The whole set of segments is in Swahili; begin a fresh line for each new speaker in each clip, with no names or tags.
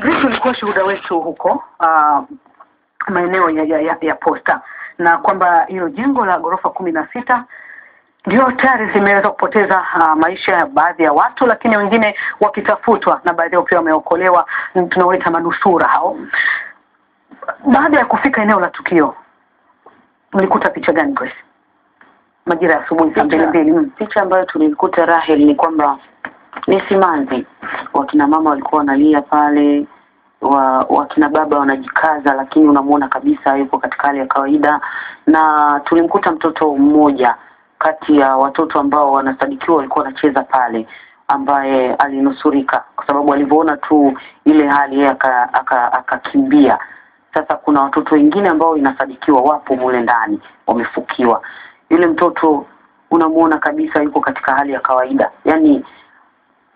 Grace ulikuwa shuhuda wetu huko uh, maeneo ya, ya, ya, ya posta na kwamba hilo jengo la ghorofa kumi na sita ndio tayari zimeweza kupoteza uh, maisha ya baadhi ya watu, lakini wengine wakitafutwa na baadhi yao pia wameokolewa, tunawaita manusura hao. Baada ya kufika eneo la tukio, mlikuta picha gani Grace? Majira ya asubuhi saa mbili mbili.
Picha ambayo tulikuta Rahel ni kwamba ni simanzi. Wakina mama walikuwa wanalia pale, wa wakina baba wanajikaza, lakini unamuona kabisa yupo katika hali ya kawaida, na tulimkuta mtoto mmoja kati ya watoto ambao wanasadikiwa walikuwa wanacheza pale ambaye alinusurika kwa sababu alivyoona tu ile hali yeye akakimbia. aka- aka-. Sasa kuna watoto wengine ambao inasadikiwa wapo mule ndani wamefukiwa. Yule mtoto unamuona kabisa yuko katika hali ya kawaida, yaani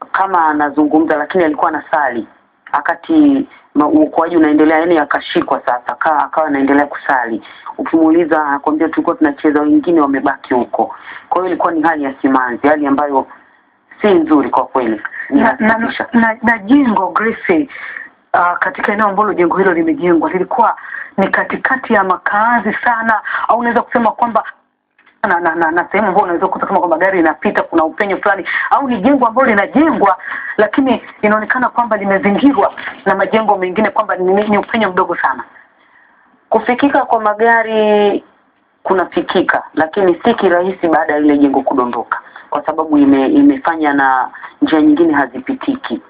kama anazungumza, lakini alikuwa anasali wakati ma- uokoaji unaendelea, yani akashikwa sasa, akawa akawa anaendelea kusali. Ukimuuliza anakwambia tulikuwa tunacheza, wengine wamebaki huko. Kwa hiyo ilikuwa ni hali ya simanzi, hali ambayo si nzuri kwa kweli,
na, na, na, na jengo Grace, uh, katika eneo ambalo jengo hilo limejengwa lilikuwa ni katikati ya makaazi sana, au unaweza kusema kwamba na, na, na, na sehemu ambayo unaweza kukuta kama kwamba gari inapita, kuna upenyo fulani, au ni jengo ambalo linajengwa lakini inaonekana kwamba limezingirwa na majengo mengine, kwamba ni, ni upenyo mdogo sana.
Kufikika kwa magari kunafikika, lakini si kirahisi baada ya ile jengo kudondoka, kwa sababu ime, imefanya na njia nyingine hazipitiki.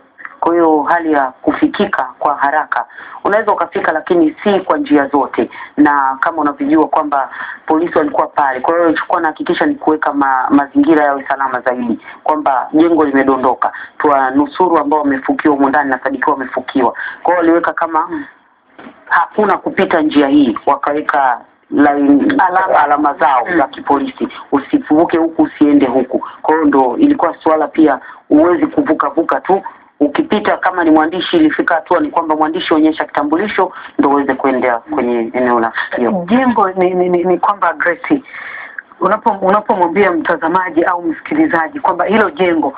Kwa hiyo hali ya kufikika kwa haraka unaweza ukafika, lakini si kwa njia zote, na kama unavyojua kwamba polisi walikuwa pale. Kwa hiyo ilichokuwa nahakikisha ni kuweka ma, mazingira yawe salama zaidi, kwamba jengo limedondoka, tuwanusuru ambao wamefukiwa humo ndani na sadikiwa wamefukiwa. Kwa hiyo waliweka kama hakuna kupita njia hii, wakaweka line, alama, alama zao za Mm. kipolisi, usivuke huku usiende huku. Kwa hiyo ndo ilikuwa suala pia, huwezi kuvuka vuka tu ukipita. Kama ni mwandishi, ilifika hatua ni kwamba mwandishi onyesha kitambulisho ndio uweze kuendea kwenye eneo la tukio.
jengo ni, ni, ni, ni kwamba Grace, unapo unapomwambia mtazamaji au msikilizaji kwamba hilo jengo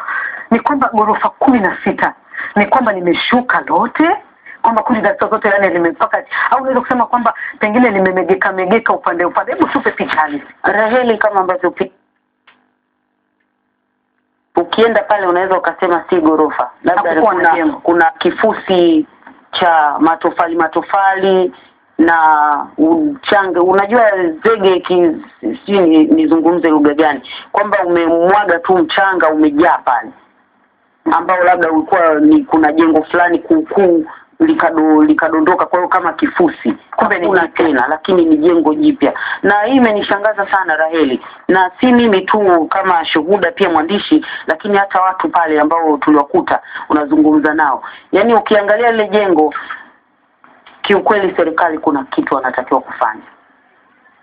ni kwamba ghorofa kumi na sita ni kwamba nimeshuka lote kwamba kundi dakika zote yani limepaka au unaweza kusema kwamba pengine limemegeka megeka upande upande. Hebu tupe picha halisi.
Raheli, kama ambavyo ukienda pale unaweza ukasema si ghorofa, labda kuna, kuna kifusi cha matofali matofali na uchanga, Unajua zege ki, sijui ni- nizungumze lugha gani, kwamba umemwaga tu mchanga umejaa pale, ambao labda ulikuwa ni kuna jengo fulani kuukuu likado likadondoka, kwa hiyo kama kifusi,
Kumbe ni
tena, lakini ni jengo jipya, na hii imenishangaza sana Raheli, na si mimi tu kama shuhuda, pia mwandishi, lakini hata watu pale ambao tuliwakuta unazungumza nao, yani ukiangalia lile jengo, kiukweli serikali kuna kitu wanatakiwa kufanya,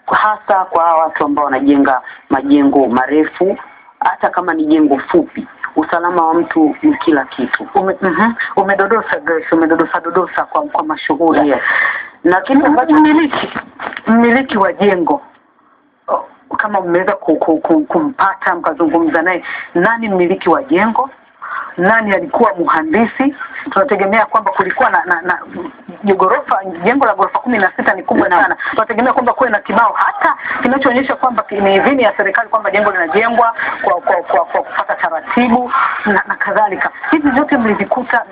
hasa kwa hawa watu ambao wanajenga majengo marefu, hata kama ni jengo fupi, usalama wa mtu ni kila kitu.
Ume, -hmm. umedodosa Grace, umedodosa dodosa kwa, kwa mashuhuri
Yes. Na kitu ambacho
mmiliki mmiliki wa jengo o, kama mmeweza ku, ku, ku, kumpata mkazungumza naye, nani mmiliki wa jengo? Nani alikuwa mhandisi? Tunategemea kwamba kulikuwa na, na, na ghorofa jengo la ghorofa kumi na sita ni kubwa sana. Tunategemea kwamba kuwe na kibao hata kinachoonyesha kwamba ni idhini ya serikali kwamba jengo linajengwa kwa kwa kwa, kwa kufuata taratibu na, na kadhalika. Hivi vyote mlivikuta,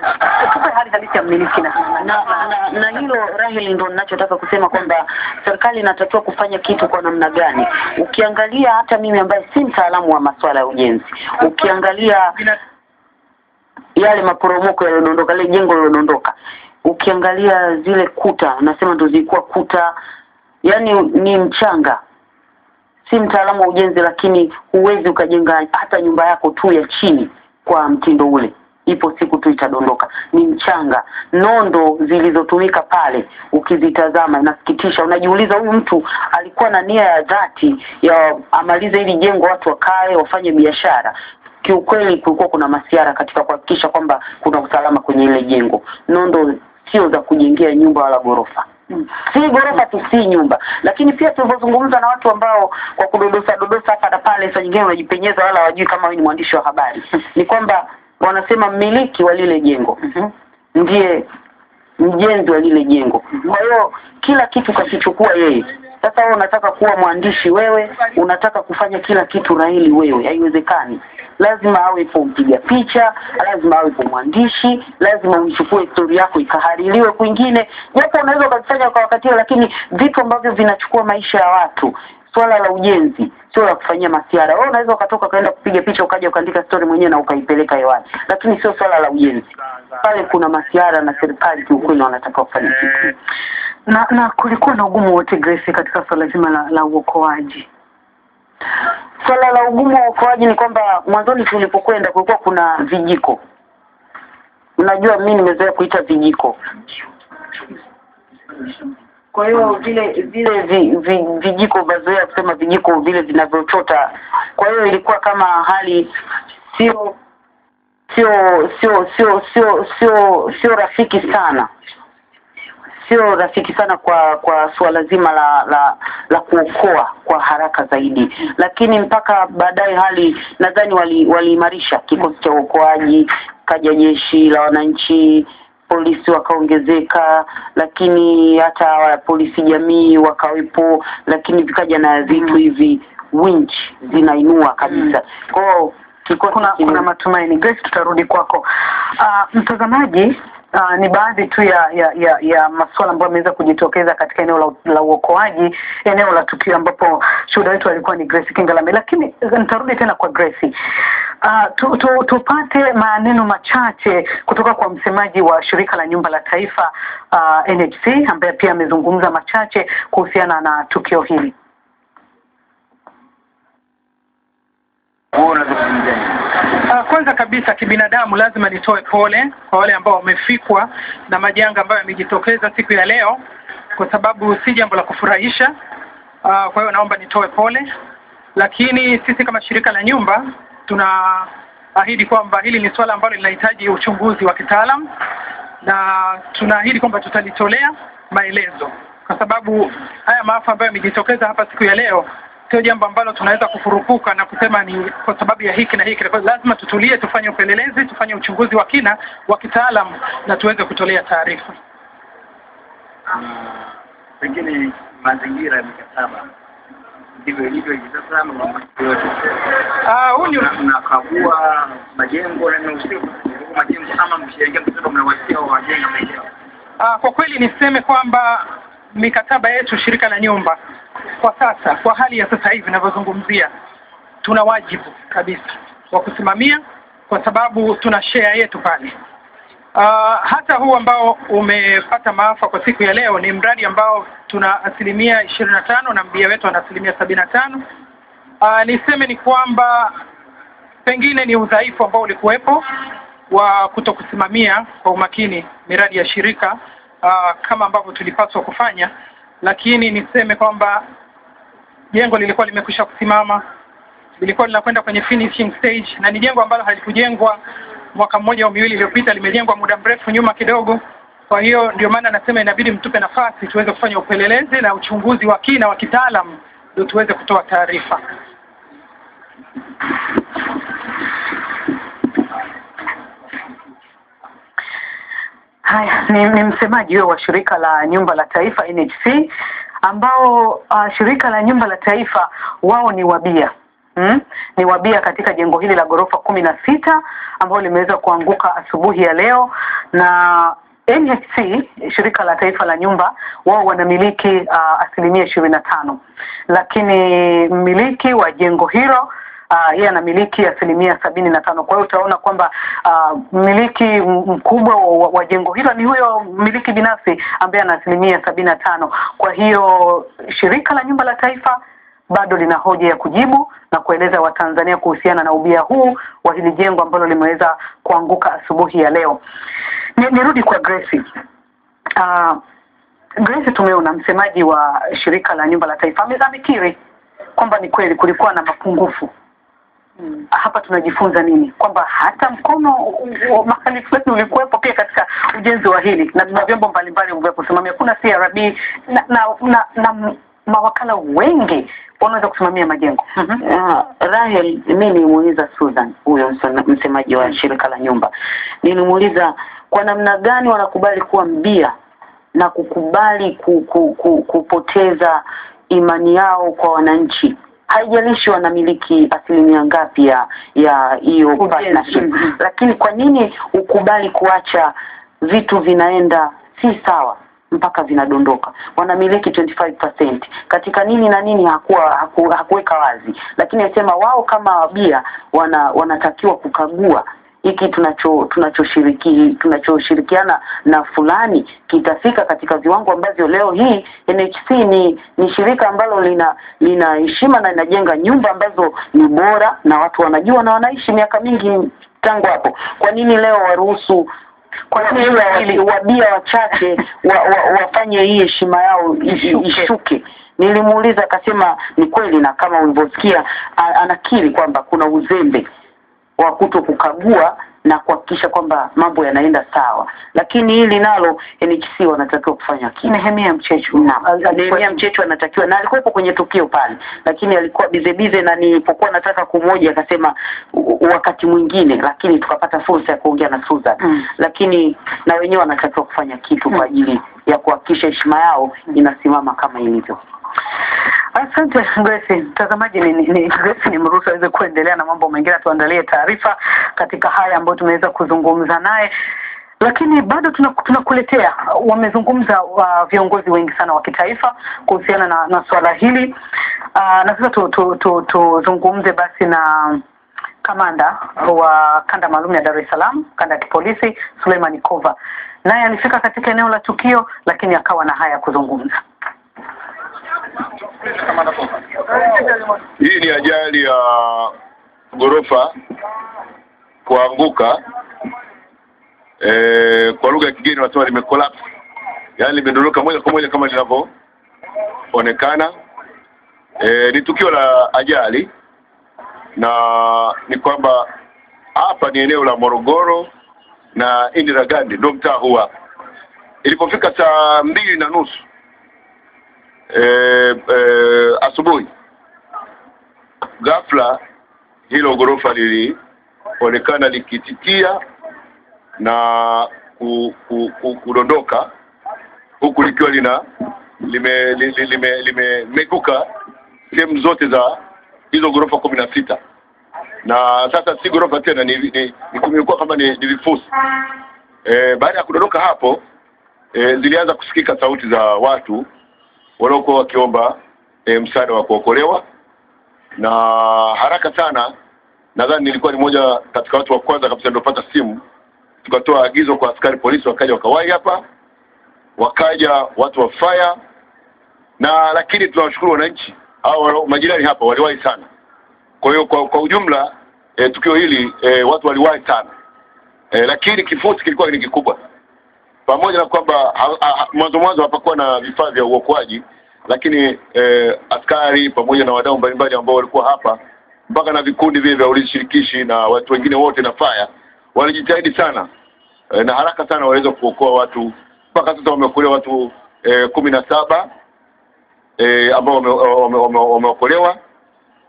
tupe hali halisi ya mmiliki na, na,
na, na, na hilo Raheli, ndo ninachotaka kusema kwamba serikali inatakiwa kufanya kitu kwa namna gani. Ukiangalia hata mimi ambaye si mtaalamu wa masuala ya ujenzi, ukiangalia yale maporomoko yaliyodondoka, lile jengo lilodondoka, ukiangalia zile kuta, nasema ndo zilikuwa kuta, yani ni mchanga. Si mtaalamu wa ujenzi, lakini huwezi ukajenga hata nyumba yako tu ya chini kwa mtindo ule ipo siku tu itadondoka. Ni mchanga, nondo zilizotumika pale, ukizitazama inasikitisha. Unajiuliza, huyu mtu alikuwa na nia ya dhati ya amalize hili jengo, watu wakae wafanye biashara. Kiukweli kulikuwa kuna masiara katika kuhakikisha kwamba kuna usalama kwenye ile jengo. Nondo sio za kujengea nyumba wala ghorofa si ghorofa tu, si nyumba. Lakini pia tulivyozungumza na watu ambao kwa kudodosa dodosa hapa na pale, saa nyingine unajipenyeza, wala wajui kama wewe ni mwandishi wa habari, ni kwamba wanasema mmiliki wa lile jengo
Mhm.
ndiye mjenzi wa lile jengo. Kwa hiyo kila kitu kakichukua yeye. Sasa wewe unataka kuwa mwandishi wewe, unataka kufanya kila kitu raili wewe, haiwezekani. Lazima awepo mpiga picha, lazima awepo mwandishi, lazima uichukue historia yako ikahaririwe kwingine, japo unaweza ukafanya kwa wakati huo, lakini vitu ambavyo vinachukua maisha ya watu swala la ujenzi sio la kufanyia masiara. Wewe unaweza ukatoka ukaenda kupiga picha ukaja ukaandika story mwenyewe na ukaipeleka hewani, lakini sio swala la ujenzi. Pale kuna masiara na serikali kiukweli wanataka kufanya kitu.
na na kulikuwa na ugumu wote Grace katika swala zima la, la uokoaji
Swala la ugumu wa uokoaji ni kwamba mwanzoni tulipokwenda kulikuwa kuna vijiko. Unajua mimi nimezoea kuita vijiko. Kwa hiyo vile vile vi, vi, vijiko bazoea kusema vijiko vile vinavyochota. Kwa hiyo ilikuwa kama hali sio sio sio sio sio sio sio rafiki sana sio rafiki sana kwa kwa suala zima la la la kuokoa kwa haraka zaidi, lakini mpaka baadaye hali nadhani wali- waliimarisha kikosi cha uokoaji, kaja jeshi la wananchi, polisi wakaongezeka, lakini hata polisi jamii wakawepo, lakini vikaja na vitu hivi winch zinainua kabisa. kwao.
kuna kuna matumaini Grace tutarudi kwako uh, mtazamaji Uh, ni baadhi tu ya ya ya, ya masuala ambayo yameweza kujitokeza katika eneo la, la uokoaji eneo la tukio ambapo shuhuda wetu alikuwa ni Grace Kingalame lakini eh, nitarudi tena kwa Grace. Uh, tu, tu, tupate maneno machache kutoka kwa msemaji wa shirika la nyumba la taifa uh, NHC ambaye pia amezungumza machache kuhusiana na tukio hili
kwanza kabisa kibinadamu lazima nitoe pole kwa wale ambao wamefikwa na majanga ambayo yamejitokeza siku ya leo, kwa sababu si jambo la kufurahisha. Uh, kwa hiyo naomba nitoe pole, lakini sisi kama shirika la nyumba tunaahidi kwamba hili ni suala ambalo linahitaji uchunguzi wa kitaalam na tunaahidi kwamba tutalitolea maelezo, kwa sababu haya maafa ambayo yamejitokeza hapa siku ya leo sio jambo ambalo tunaweza kufurukuka na kusema ni kwa sababu ya hiki na hiki. Kwa lazima tutulie, tufanye upelelezi, tufanye uchunguzi wa kina wa kitaalam na tuweze kutolea taarifa.
pengine mazingira ya mikataba ndivyo ilivyo hivi sasa, ama mambo yote
Ah,
huyu mnakagua majengo na kukagua majengo ama mnawasia wajenga maeneo
Ah, kwa kweli niseme kwamba mikataba yetu shirika la nyumba kwa sasa, kwa hali ya sasa hivi ninavyozungumzia, tuna wajibu kabisa wa kusimamia, kwa sababu tuna share yetu pale. Uh, hata huu ambao umepata maafa kwa siku ya leo ni mradi ambao tuna asilimia ishirini na tano na mbia wetu ana asilimia sabini na tano. Uh, niseme ni kwamba pengine ni udhaifu ambao ulikuwepo wa kutokusimamia kwa umakini miradi ya shirika uh, kama ambavyo tulipaswa kufanya, lakini niseme kwamba jengo lilikuwa limekwisha kusimama, lilikuwa linakwenda kwenye finishing stage, na ni jengo ambalo halikujengwa mwaka mmoja au miwili iliyopita, limejengwa muda mrefu nyuma kidogo. Kwa hiyo ndio maana nasema inabidi mtupe nafasi tuweze kufanya upelelezi na uchunguzi wa kina wa kitaalam, ndio tuweze kutoa taarifa.
Haya, ni, ni msemaji huyo wa shirika la nyumba la taifa NHC ambao uh, shirika la nyumba la taifa wao ni wabia. Hmm? Ni wabia katika jengo hili la ghorofa kumi na sita ambalo limeweza kuanguka asubuhi ya leo. Na NHC shirika la taifa la nyumba wao wanamiliki uh, asilimia ishirini na tano. Lakini mmiliki wa jengo hilo uh, yeye anamiliki asilimia sabini na tano. Kwa hiyo utaona kwamba uh, mmiliki uh, mkubwa wa, wa, jengo hilo ni huyo mmiliki binafsi ambaye ana asilimia sabini na tano. Kwa hiyo shirika la nyumba la taifa bado lina hoja ya kujibu na kueleza Watanzania kuhusiana na ubia huu wa hili jengo ambalo limeweza kuanguka asubuhi ya leo. Nirudi kwa Grace. Uh, Grace, tumeona msemaji wa shirika la nyumba la taifa ame- amekiri kwamba ni kweli kulikuwa na mapungufu hapa tunajifunza nini? Kwamba hata mkono mahali fulani ulikuwepo pia katika ujenzi wa hili, na tuna vyombo mbalimbali vya kusimamia. Kuna CRB na na, na, na mawakala wengi wanaweza kusimamia majengo. Mhm.
Uh, Rahel, mi nilimuuliza Susan huyo msemaji wa shirika la nyumba, nilimuuliza kwa namna gani wanakubali kuwa mbia na kukubali ku, ku, ku, kupoteza imani yao kwa wananchi haijalishi wanamiliki asilimia ngapi ya ya hiyo partnership.
Mhm.
lakini kwa nini ukubali kuacha vitu vinaenda si sawa mpaka vinadondoka? Wanamiliki 25% katika nini na nini hakuwa haku, hakuweka wazi. Lakini asema wao kama wabia wana wanatakiwa kukagua hiki tunacho tunachoshiriki tunachoshirikiana na fulani kitafika katika viwango ambavyo leo hii NHC ni ni shirika ambalo lina lina heshima na linajenga nyumba ambazo ni bora na watu wanajua na wanaishi miaka mingi tangu hapo. Kwa nini leo waruhusu kwa nini wabia wachache wa, wa, wafanye hii heshima yao
ishuke.
nilimuuliza akasema ni kweli na kama ulivyosikia anakiri kwamba kuna uzembe wa kuto kukagua na kuhakikisha kwamba mambo yanaenda sawa lakini hili nalo NHC wanatakiwa kufanya kitu
Nehemia Mchechu. Al-
Nehemia Mchechu anatakiwa na alikuwepo kwenye tukio pale, lakini alikuwa bize bize, na nilipokuwa nataka kumoja akasema wakati mwingine, lakini tukapata fursa ya kuongea na Susan
Mm.
lakini na wenyewe wanatakiwa kufanya kitu mm. kwa ajili ya kuhakikisha heshima yao inasimama kama ilivyo.
Asante Grace. Mtazamaji ni, ni, Grace ni mruhusu aweze kuendelea na mambo mengine, tuandalie taarifa katika haya ambayo tumeweza kuzungumza naye, lakini bado tunakuletea tuna- wamezungumza wa viongozi wengi sana wa kitaifa kuhusiana na, na swala hili Aa, na sasa tuzungumze tu, tu, tu basi na kamanda wa kanda maalum ya Dar es Salaam, kanda ya kipolisi Suleiman Kova, naye alifika katika eneo la tukio, lakini akawa na haya ya kuzungumza.
Hii ni ajali ya ghorofa kuanguka. E, kwa lugha ya kigeni wanasema limecollapse, yaani limedondoka moja kwa moja kama linavyoonekana. E, ni tukio la ajali na ni kwamba hapa ni eneo la Morogoro na Indira Gandhi ndio mtaa huwa. Ilipofika saa mbili na nusu e, e, asubuhi. Ghafla hilo ghorofa lilionekana likititia na ku, ku, ku, kudondoka huku likiwa lina lime lime, lime sehemu zote za hizo ghorofa kumi na sita. Na sasa si ghorofa tena ni, ni, ni kumekuwa kama ni, ni vifusi. E, baada ya kudondoka hapo e, zilianza kusikika sauti za watu waliokuwa wakiomba e, msaada wa kuokolewa. Na haraka sana nadhani nilikuwa ni moja katika watu wa kwanza kabisa niliopata simu. Tukatoa agizo kwa askari polisi wakaja wakawahi hapa wakaja watu wa fire. Na lakini tunawashukuru wananchi au majirani hapa waliwahi sana. Kwa hiyo kwa, kwa ujumla e, tukio hili e, watu waliwahi sana. E, lakini kifusi kilikuwa ni kikubwa pamoja na kwamba mwanzo mwanzo hapakuwa na vifaa vya uokoaji lakini eh, askari pamoja na wadau mbalimbali ambao walikuwa hapa mpaka na vikundi vile vya ulinzi shirikishi na watu wengine wote na faya walijitahidi sana eh, na haraka sana waliweza kuokoa watu. Mpaka sasa wameokolewa watu eh, kumi na saba eh, ambao wame- wame- wame- wameokolewa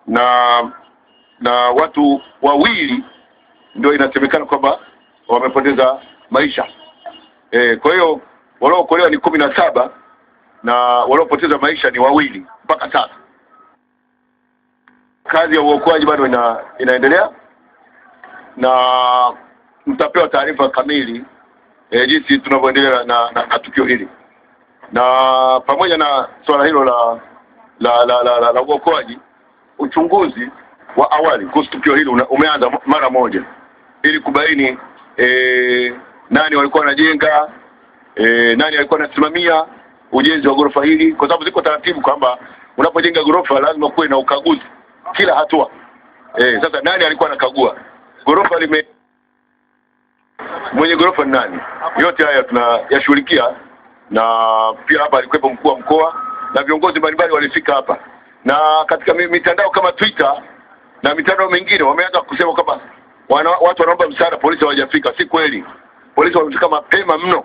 na na watu wawili ndio inasemekana kwamba wamepoteza maisha eh, kwa hiyo waliookolewa ni kumi na saba na waliopoteza maisha ni wawili mpaka sasa. Kazi ya uokoaji bado ina, inaendelea na mtapewa taarifa kamili e, jinsi tunavyoendelea na, na, na tukio hili na pamoja na suala hilo la la la, la, la, la uokoaji, uchunguzi wa awali kuhusu tukio hili umeanza mara moja ili kubaini e, nani walikuwa wanajenga e, nani alikuwa anasimamia ujenzi wa ghorofa hili, kwa sababu ziko taratibu kwamba unapojenga ghorofa lazima kuwe na ukaguzi kila hatua. E, sasa nani alikuwa anakagua ghorofa lime mwenye ghorofa ni nani? Yote haya tunayashughulikia, na pia hapa alikuwepo mkuu wa mkoa na viongozi mbalimbali walifika hapa, na katika mitandao kama Twitter na mitandao mingine wameanza kusema kwamba watu wanaomba msaada, polisi hawajafika. Si kweli, polisi wamefika mapema mno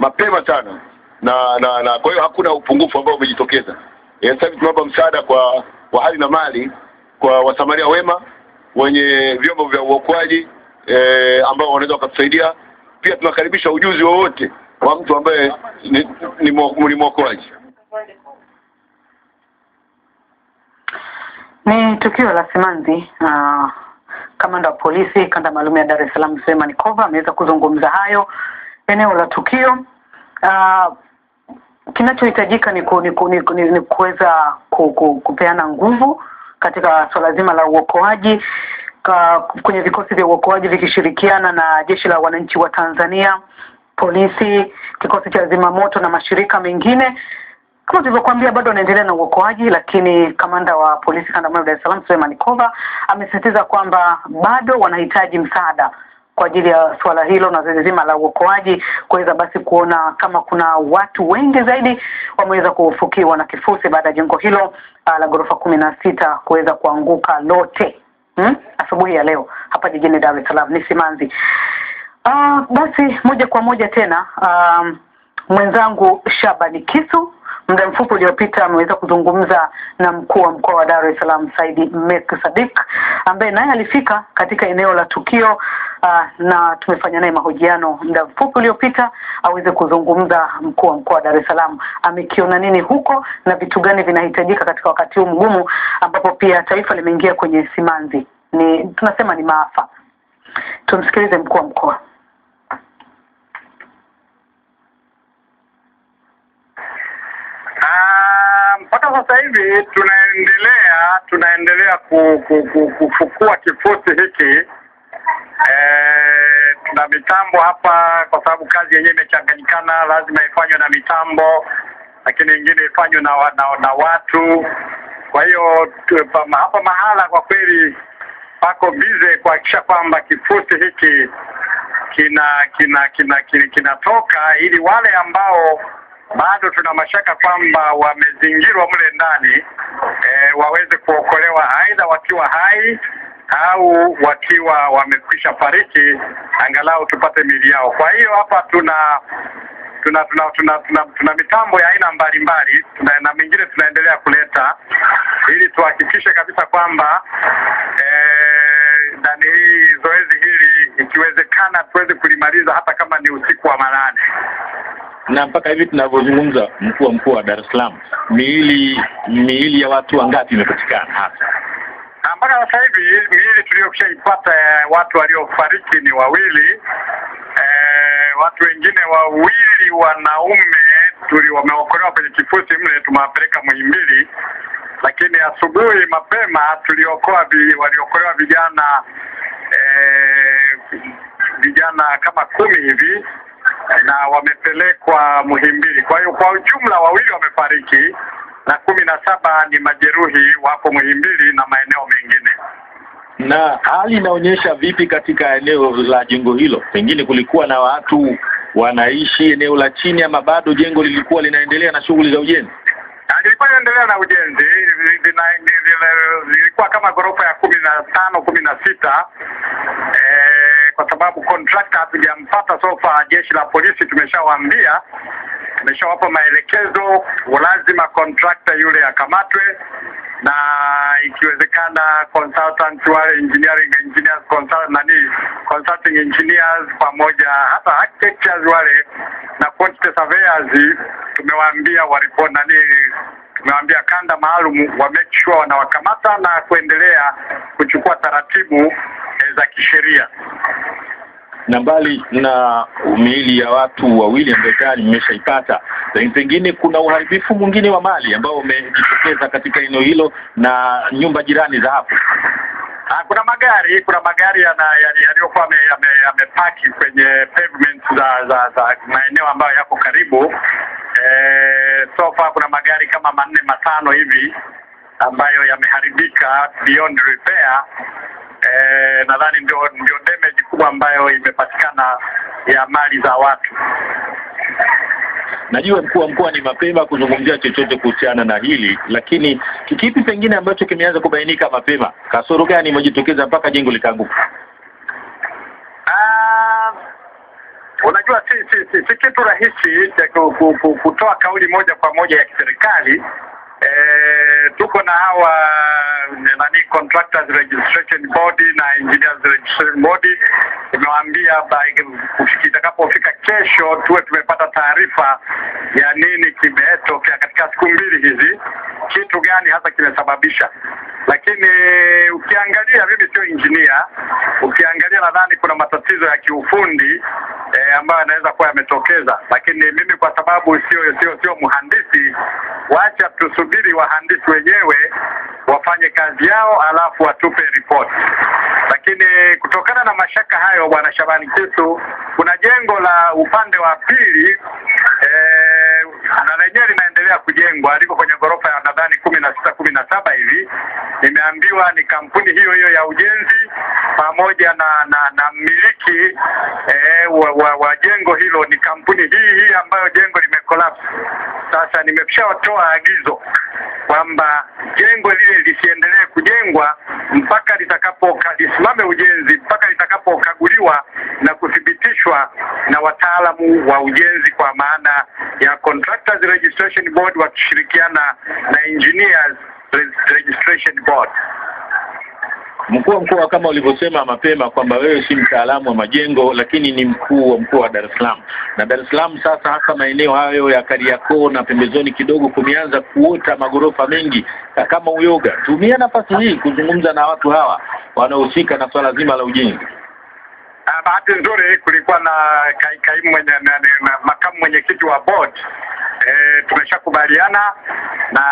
mapema sana na na, na kwa hiyo hakuna upungufu ambao umejitokeza. Sasa hivi tunaomba msaada kwa wa hali na mali kwa wasamaria wema wenye vyombo vya uokoaji e, ambao wanaweza wakatusaidia pia tunakaribisha ujuzi wowote wa mtu ambaye ni, ni, ni mwokoaji.
Ni tukio la simanzi. Uh, kamanda wa polisi kanda maalum ya Dar es Salaam Suleiman Kova ameweza kuzungumza hayo eneo la tukio. Uh, kinachohitajika ni, ku, ni, ku, ni, ku- ni, ni kuweza ku, ku, kupeana nguvu katika swala zima la uokoaji kwenye vikosi vya uokoaji vikishirikiana na jeshi la wananchi wa Tanzania, polisi, kikosi cha zimamoto na mashirika mengine kama tulivyokuambia bado wanaendelea na uokoaji, lakini kamanda wa polisi kanda maalum Dar es Salaam Suleiman Kova amesisitiza kwamba bado wanahitaji msaada kwa ajili ya suala hilo na zoezi zima la uokoaji, kuweza basi kuona kama kuna watu wengi zaidi wameweza kufukiwa na kifusi baada ya jengo hilo uh, la ghorofa kumi na sita kuweza kuanguka lote hmm? asubuhi ya leo hapa jijini Dar es Salaam. Ni simanzi. Uh, basi moja kwa moja tena um, mwenzangu Shabani Kisu muda mfupi uliopita ameweza kuzungumza na mkuu wa mkoa wa Dar es Salaam Saidi Mek Sadik ambaye naye alifika katika eneo la tukio uh, na tumefanya naye mahojiano muda mfupi uliopita aweze kuzungumza. Mkuu wa mkoa wa Dar es Salaam amekiona nini huko na vitu gani vinahitajika katika wakati huu mgumu ambapo pia taifa limeingia kwenye simanzi. Ni tunasema ni maafa. Tumsikilize mkuu wa mkoa
mpaka sasa hivi tunaendelea tunaendelea ku, ku, ku, kufukua kifusi hiki e, tuna mitambo hapa kwa sababu kazi yenyewe imechanganyikana, lazima ifanywe na mitambo, lakini ingine ifanywe na, na, na watu. Kwa hiyo pa- hapa mahala kwa kweli pako bize kuhakikisha kwamba kifusi hiki kina kina kina kina- kinatoka ili wale ambao bado tuna mashaka kwamba wamezingirwa mle ndani e, waweze kuokolewa aidha wakiwa hai au wakiwa wamekwisha fariki, angalau tupate mili yao. Kwa hiyo hapa tuna tuna tuna tuna, tuna, tuna mitambo ya aina mbalimbali tuna, na mingine tunaendelea kuleta ili tuhakikishe kabisa kwamba ndani ndani hii zoezi hili ikiwezekana tuweze kulimaliza hata kama ni usiku wa manane.
Na mpaka hivi tunavyozungumza, mkuu wa mkoa wa Dar es Salaam, miili miili ya watu wangapi imepatikana hasa?
Mpaka sasa hivi miili tuliyokishaipata ya watu waliofariki ni wawili. E, watu wengine wawili wanaume tuli wameokolewa kwenye kifusi mle, tumewapeleka Muhimbili, lakini asubuhi mapema tuliokoa waliokolewa vijana e, vijana kama kumi hivi na wamepelekwa Muhimbili. Kwa hiyo kwa ujumla wawili wamefariki na kumi na saba ni majeruhi, wapo Muhimbili na maeneo mengine.
Na hali inaonyesha vipi katika eneo la jengo hilo? Pengine kulikuwa na watu wanaishi eneo la chini, ama bado jengo lilikuwa linaendelea na shughuli za ujenzi?
Lilikuwa linaendelea na ujenzi, lilikuwa kama ghorofa ya kumi na tano kumi na sita eh, kwa sababu contractor hatujampata sofa. Jeshi la polisi tumeshawaambia, tumeshawapa maelekezo, lazima contractor yule akamatwe na ikiwezekana consultant wale engineering engineers consult, nani consulting engineers pamoja hata architects wale na quantity surveyors tumewaambia waripoti nani tumewaambia kanda maalum wa make sure wanawakamata na kuendelea kuchukua taratibu eh, za kisheria.
Na mbali na miili ya watu wawili ambayo tayari mmeshaipata, lakini pengine kuna uharibifu mwingine wa mali ambao umejitokeza katika eneo hilo na nyumba jirani za hapo.
Ha, kuna magari kuna magari yaliyokuwa ya, yame- yamepaki kwenye pavement za za za maeneo ambayo yako karibu. Eh, sofa kuna magari kama manne matano hivi ambayo yameharibika beyond repair. Eh, nadhani ndio ndio damage kubwa ambayo imepatikana ya mali za watu.
Najua mkuu wa mkoa ni mapema kuzungumzia chochote kuhusiana na hili, lakini kikipi pengine ambacho kimeanza kubainika mapema? Kasoro gani imejitokeza mpaka jengo likaanguka?
Ah, unajua si si, si, si kitu rahisi cha ku- ku- ku- kutoa kauli moja kwa moja ya kiserikali. Eh, tuko na hawa nani contractors registration body na engineers registration body. Nimewaambia itakapofika kesho tuwe tumepata taarifa ya nini kimetokea katika siku mbili hizi, kitu gani hasa kimesababisha. Lakini ukiangalia, mimi sio engineer, ukiangalia nadhani kuna matatizo ya kiufundi eh, ambayo yanaweza kuwa yametokeza, lakini mimi kwa sababu sio sio sio mhandisi, wacha tusubiri wahandisi wenyewe wafanye kazi yao, alafu watupe ripoti. Lakini kutokana na mashaka hayo, bwana Shabani Kisu, kuna jengo la upande wa pili eh, na lenyewe linaendelea kujengwa, liko kwenye ghorofa ya nadhani kumi na sita kumi na saba hivi. Nimeambiwa ni kampuni hiyo hiyo ya ujenzi pamoja na na, na mmiliki eh, wa, wa, wa jengo hilo ni kampuni hii hii ambayo jengo limekolapse. Sasa nimeshawatoa agizo kwamba jengo lile lisiendelee kujengwa mpaka litakapo lisimame ujenzi mpaka litakapokaguliwa na kuthibitishwa na wataalamu wa ujenzi kwa maana ya Contractors Registration Board wakishirikiana na Engineers Registration Board.
Mkuu wa mkoa, kama ulivyosema mapema kwamba wewe si mtaalamu wa majengo, lakini ni mkuu wa mkoa wa Dar es Salaam, na Dar es Salaam sasa, hasa maeneo hayo ya Kariakoo na pembezoni kidogo, kumeanza kuota magorofa mengi na kama uyoga. Tumia nafasi hii kuzungumza na watu hawa wanaohusika na swala zima la ujenzi.
Uh, bahati nzuri kulikuwa na kai, kaimu makamu mwenyekiti wa board e, tumeshakubaliana na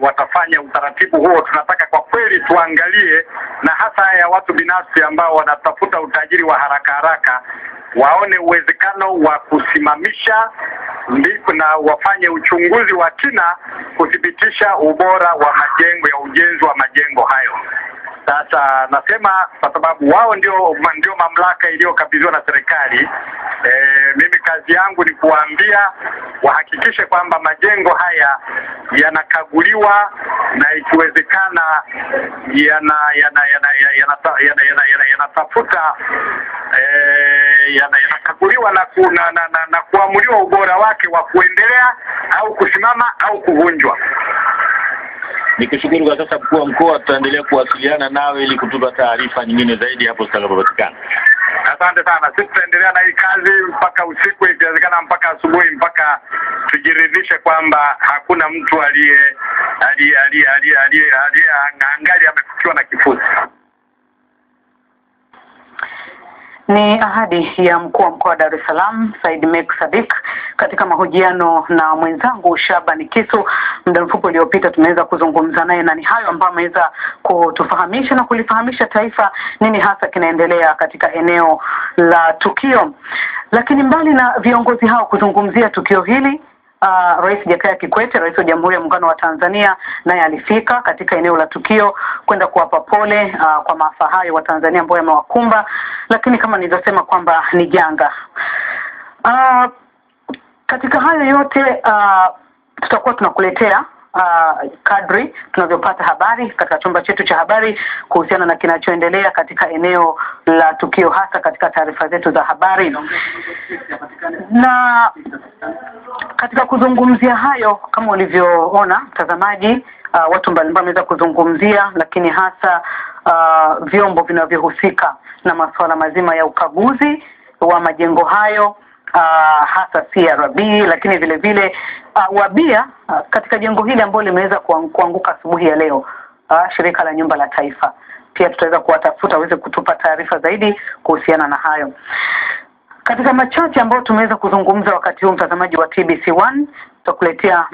watafanya utaratibu huo. Tunataka kwa kweli tuangalie, na hasa ya watu binafsi ambao wanatafuta utajiri wa haraka haraka waone uwezekano wa kusimamisha ndipo na wafanye uchunguzi wa kina kuthibitisha ubora wa majengo ya ujenzi wa majengo hayo. Sasa nasema kwa sababu wao ndio ndio mamlaka iliyokabidhiwa na serikali. E, mimi kazi yangu ni kuwaambia wahakikishe kwamba majengo haya yanakaguliwa na ikiwezekana yana yana yana yana yanatafuta yanakaguliwa na, yana, na, na, na, na kuamuliwa ubora wake wa kuendelea au kusimama au kuvunjwa.
Nikushukuru kwa sasa, mkuu wa mkoa, tutaendelea kuwasiliana nawe ili kutupa taarifa nyingine zaidi hapo zitakapopatikana.
Asante sana, sisi tutaendelea na hii kazi mpaka usiku, ikiwezekana mpaka asubuhi, mpaka tujiridhishe kwamba hakuna mtu aliye aliye aliye aliye angali amefukiwa na kifusi.
Ni ahadi ya mkuu wa mkoa wa Dar es Salaam Said Mek Sadik katika mahojiano na mwenzangu Shaban Kisu muda mfupi uliopita. Tumeweza kuzungumza naye na ni hayo ambayo ameweza kutufahamisha na kulifahamisha taifa nini hasa kinaendelea katika eneo la tukio. Lakini mbali na viongozi hao kuzungumzia tukio hili Uh, Rais Jakaya Kikwete, Rais wa Jamhuri ya Muungano wa Tanzania, naye alifika katika eneo la tukio kwenda kuwapa pole uh, kwa maafa hayo wa Tanzania ambayo yamewakumba, lakini kama nilivyosema kwamba ni janga. Uh, katika hayo yote uh, tutakuwa tunakuletea uh, kadri tunavyopata habari katika chumba chetu cha habari kuhusiana na kinachoendelea katika eneo la tukio, hasa katika taarifa zetu za habari. Na katika kuzungumzia hayo kama ulivyoona mtazamaji, uh, watu mbalimbali wameweza kuzungumzia, lakini hasa uh, vyombo vinavyohusika na masuala mazima ya ukaguzi wa majengo hayo uh, hasa CRB, lakini vile vile uh, wabia uh, katika jengo hili ambalo limeweza kuanguka asubuhi ya leo uh, shirika la nyumba la taifa pia tutaweza kuwatafuta waweze kutupa taarifa zaidi kuhusiana na hayo. Katika machache ambayo tumeweza kuzungumza wakati huu, mtazamaji wa TBC1, tutakuletea